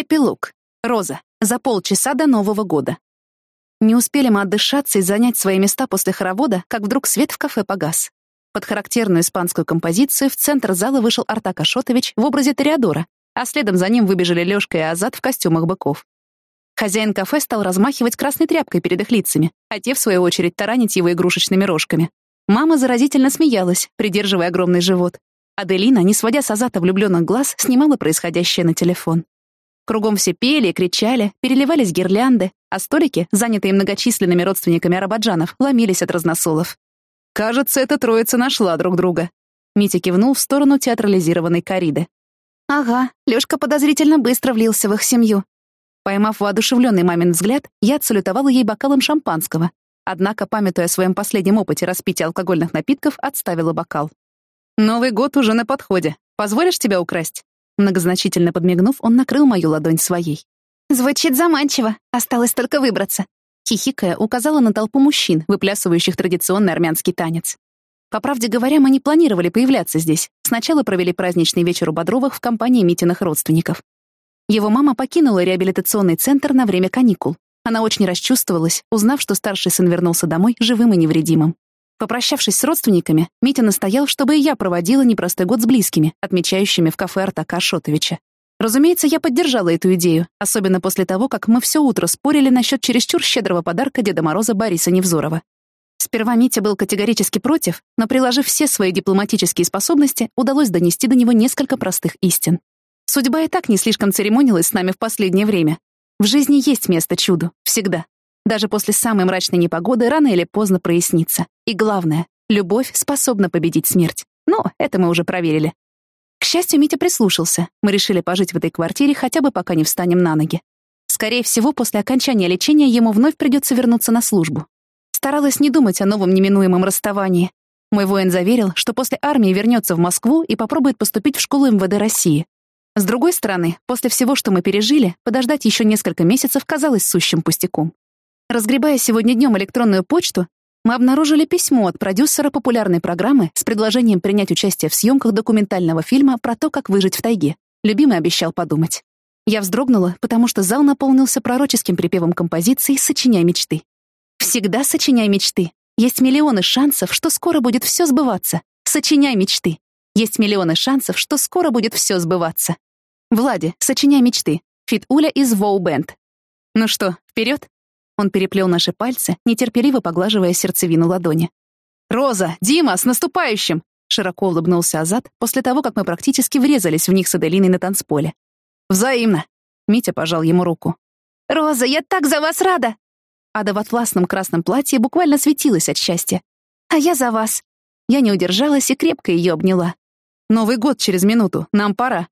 Эпилог. Роза. За полчаса до Нового года. Не успели мы отдышаться и занять свои места после хоровода, как вдруг свет в кафе погас. Под характерную испанскую композицию в центр зала вышел Артак Ашотович в образе Тореадора, а следом за ним выбежали Лёшка и Азат в костюмах быков. Хозяин кафе стал размахивать красной тряпкой перед их лицами, а те, в свою очередь, таранить его игрушечными рожками. Мама заразительно смеялась, придерживая огромный живот. Аделина, не сводя с Азата влюбленных глаз, снимала происходящее на телефон. Кругом все пели, кричали, переливались гирлянды, а столики, занятые многочисленными родственниками арабаджанов, ломились от разносолов. «Кажется, эта троица нашла друг друга», — Митя кивнул в сторону театрализированной кориды. «Ага, Лёшка подозрительно быстро влился в их семью». Поймав воодушевленный мамин взгляд, я отсалютовала ей бокалом шампанского, однако, памятуя о своем последнем опыте распития алкогольных напитков, отставила бокал. «Новый год уже на подходе. Позволишь тебя украсть?» Многозначительно подмигнув, он накрыл мою ладонь своей. «Звучит заманчиво. Осталось только выбраться». Хихикая, указала на толпу мужчин, выплясывающих традиционный армянский танец. По правде говоря, мы не планировали появляться здесь. Сначала провели праздничный вечер у Бодровых в компании Митиных родственников. Его мама покинула реабилитационный центр на время каникул. Она очень расчувствовалась, узнав, что старший сын вернулся домой живым и невредимым. Попрощавшись с родственниками, Митя настоял, чтобы и я проводила непростой год с близкими, отмечающими в кафе Артака Ашотовича. Разумеется, я поддержала эту идею, особенно после того, как мы все утро спорили насчет чересчур щедрого подарка Деда Мороза Бориса Невзорова. Сперва Митя был категорически против, но, приложив все свои дипломатические способности, удалось донести до него несколько простых истин. Судьба и так не слишком церемонилась с нами в последнее время. В жизни есть место чуду, всегда. Даже после самой мрачной непогоды рано или поздно прояснится. И главное, любовь способна победить смерть. Но это мы уже проверили. К счастью, Митя прислушался. Мы решили пожить в этой квартире хотя бы пока не встанем на ноги. Скорее всего, после окончания лечения ему вновь придется вернуться на службу. Старалась не думать о новом неминуемом расставании. Мой воин заверил, что после армии вернется в Москву и попробует поступить в школу МВД России. С другой стороны, после всего, что мы пережили, подождать еще несколько месяцев казалось сущим пустяком. Разгребая сегодня днем электронную почту, мы обнаружили письмо от продюсера популярной программы с предложением принять участие в съемках документального фильма про то, как выжить в тайге. Любимый обещал подумать. Я вздрогнула, потому что зал наполнился пророческим припевом композиции «Сочиняй мечты». Всегда сочиняй мечты. Есть миллионы шансов, что скоро будет все сбываться. Сочиняй мечты. Есть миллионы шансов, что скоро будет все сбываться. Влади, сочиняй мечты. Фит Уля из Воу Бенд. Ну что, вперед? Он переплел наши пальцы, нетерпеливо поглаживая сердцевину ладони. «Роза! Дима! С наступающим!» Широко улыбнулся Азат после того, как мы практически врезались в них с Аделиной на танцполе. «Взаимно!» Митя пожал ему руку. «Роза, я так за вас рада!» Ада в атласном красном платье буквально светилась от счастья. «А я за вас!» Я не удержалась и крепко ее обняла. «Новый год через минуту, нам пора!»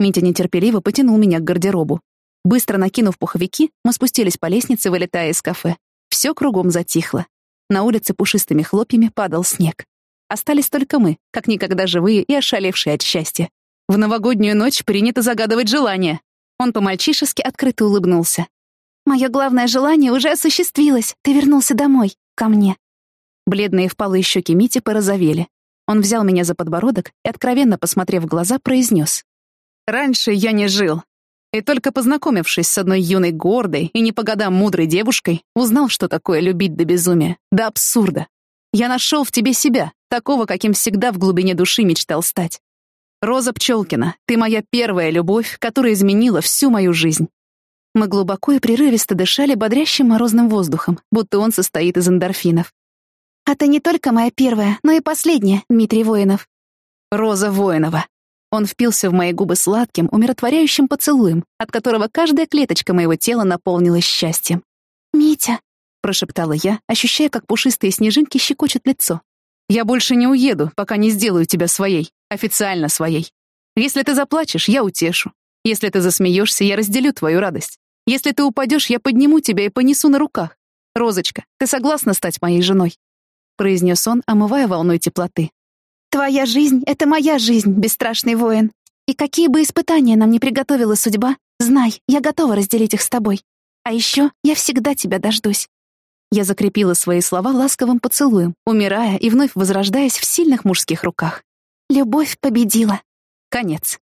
Митя нетерпеливо потянул меня к гардеробу. Быстро накинув пуховики, мы спустились по лестнице, вылетая из кафе. Все кругом затихло. На улице пушистыми хлопьями падал снег. Остались только мы, как никогда живые и ошалевшие от счастья. В новогоднюю ночь принято загадывать желание. Он по-мальчишески открыто улыбнулся. «Мое главное желание уже осуществилось. Ты вернулся домой, ко мне». Бледные впалые щеки Мити порозовели. Он взял меня за подбородок и, откровенно посмотрев в глаза, произнес. «Раньше я не жил, и только познакомившись с одной юной гордой и не по годам мудрой девушкой, узнал, что такое любить до безумия, до абсурда. Я нашел в тебе себя, такого, каким всегда в глубине души мечтал стать. Роза Пчелкина, ты моя первая любовь, которая изменила всю мою жизнь. Мы глубоко и прерывисто дышали бодрящим морозным воздухом, будто он состоит из эндорфинов. «А ты не только моя первая, но и последняя, Дмитрий Воинов». «Роза Воинова, он впился в мои губы сладким, умиротворяющим поцелуем, от которого каждая клеточка моего тела наполнилась счастьем. «Митя», — прошептала я, ощущая, как пушистые снежинки щекочут лицо. «Я больше не уеду, пока не сделаю тебя своей, официально своей. Если ты заплачешь, я утешу. Если ты засмеешься, я разделю твою радость. Если ты упадешь, я подниму тебя и понесу на руках. Розочка, ты согласна стать моей женой?» произнес он, омывая волной теплоты. Твоя жизнь — это моя жизнь, бесстрашный воин. И какие бы испытания нам не приготовила судьба, знай, я готова разделить их с тобой. А еще я всегда тебя дождусь». Я закрепила свои слова ласковым поцелуем, умирая и вновь возрождаясь в сильных мужских руках. Любовь победила. Конец.